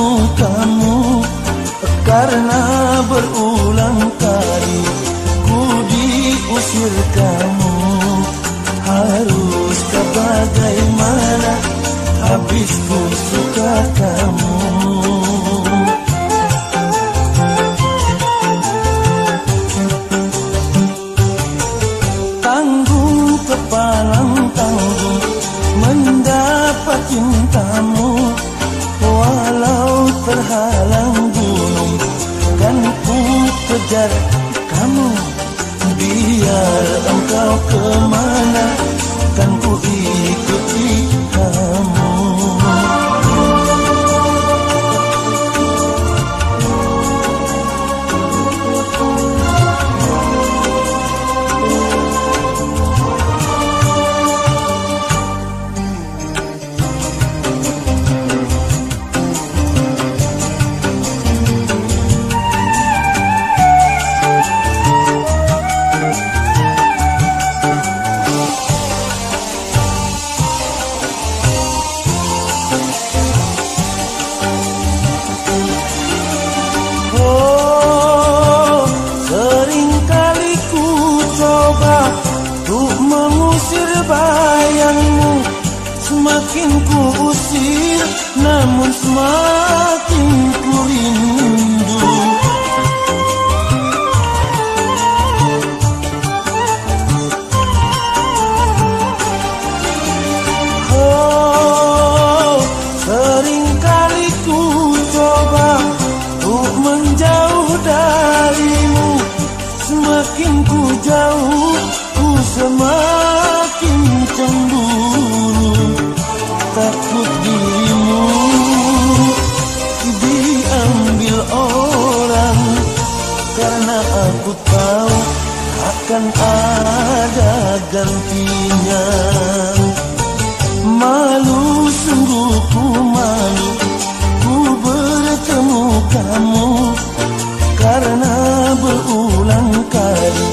kamu, kamu Karena berulang kali Ku diusir kamu. Haruskah bagaimana Habis pun suka kamu? Walau terhalang gunung kan ku kejar kamu. Biar engkau kemana Semakin ku usir Namun semakin ku rindu. Oh, sering kali ku coba Untuk menjauh darimu. Semakin ku jauh Ku semakin Takut dirimu. Diambil orang Karena aku tahu Akan ada gantinya. Malu sungguh ku malu Ku bertemu kamu Karena berulang kali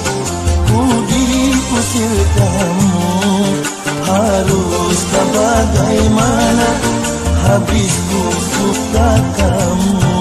bagaimana Habis ku suka kamu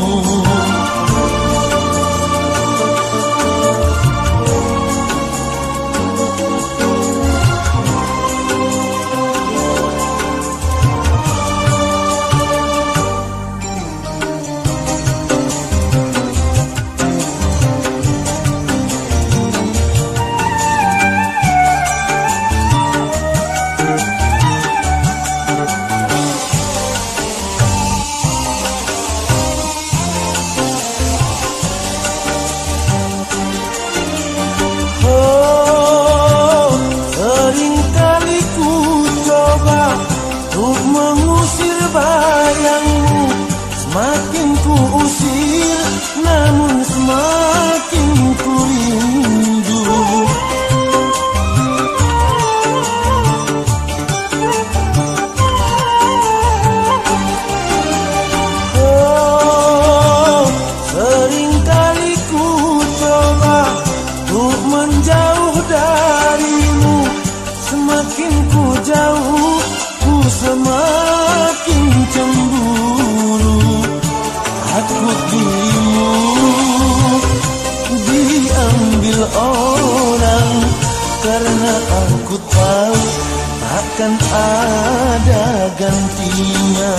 aku tahu Takkan ada gantinya.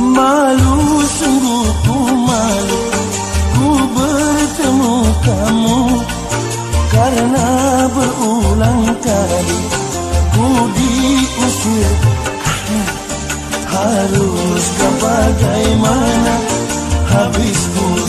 Malu sungguh ku malu. Ku bertemu kamu Karena berulang kali. Ku diusir. Haruskah bagaimana Habis suka